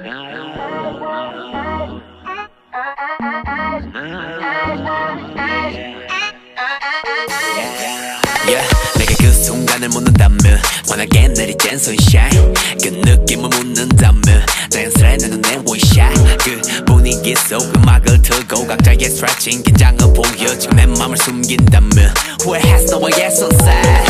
Yeah, 내가 그 순간을 묻는다면 환하게 내리쬐 sunshine. 그 느낌을 묻는다면 자연스레 내 눈에 원샷 그 분위기 속 음악을 틀고 각자의 stretching 긴장을 보여 지금 내 맘을 숨긴다면 후회했어 너와의 sunset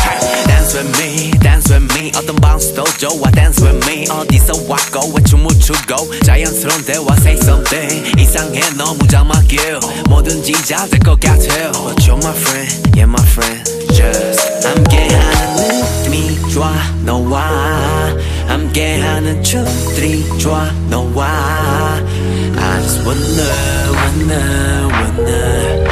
Dance with me, dance with me 어떤 bounce도 좋아 Dance with me 어디서 왔고 왜 춤을 추고 자연스러운 대화 say something 이상해 너무 장막이야 뭐든지 잘 될 것 같아 But you're my friend, yeah my friend Just 함께하는 느낌이 좋아 너와 함께하는 춤들이 좋아 너와 I just wanna wanna wanna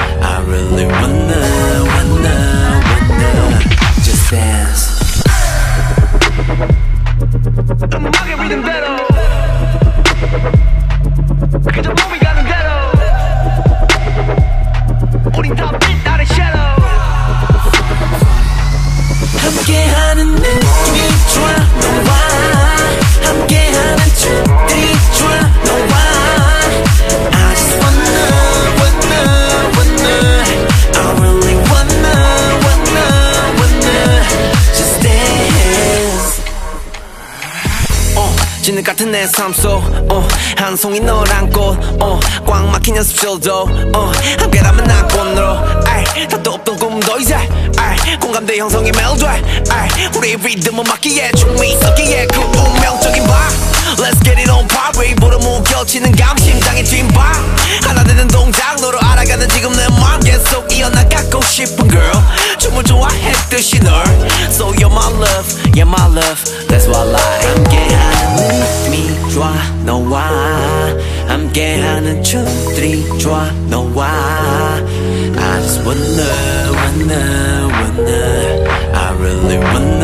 어, 진흙 같은 내 삶속 어, 한 송이 너란 꽃꽉 막힌 연습실도 어, 함께라면 난 꽃으로. 답도 없던 꿈도 이제 공감대 형성이 멜돼 아이, 우리 리듬은 맞기에 춤이 섞기에 그 운명적인 밤 Let's get it on party 보름 무겨치는 감 심장의 뒷바. 하나 되는 동작 너로 알아가는 지금 내맘 계속 이어나가고 싶은 girl. 춤을 좋아했듯이 널. So you're my love, you're my love That's what I like 함께하는 춤들이 좋아 너와 I just wanna wanna wanna I really wanna wanna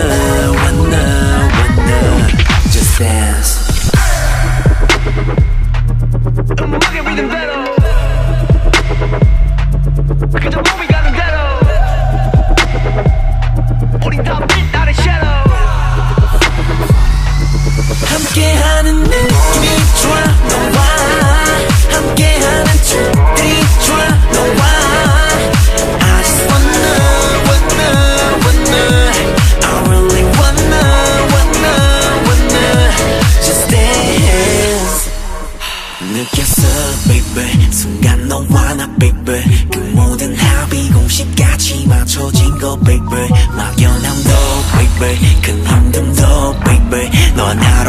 느꼈어 baby. 순간 너와 나 baby. 그 모든 합이 공식같이 맞춰진 거 baby. 막연함도 baby. 큰 힘듦도 baby. 너 하나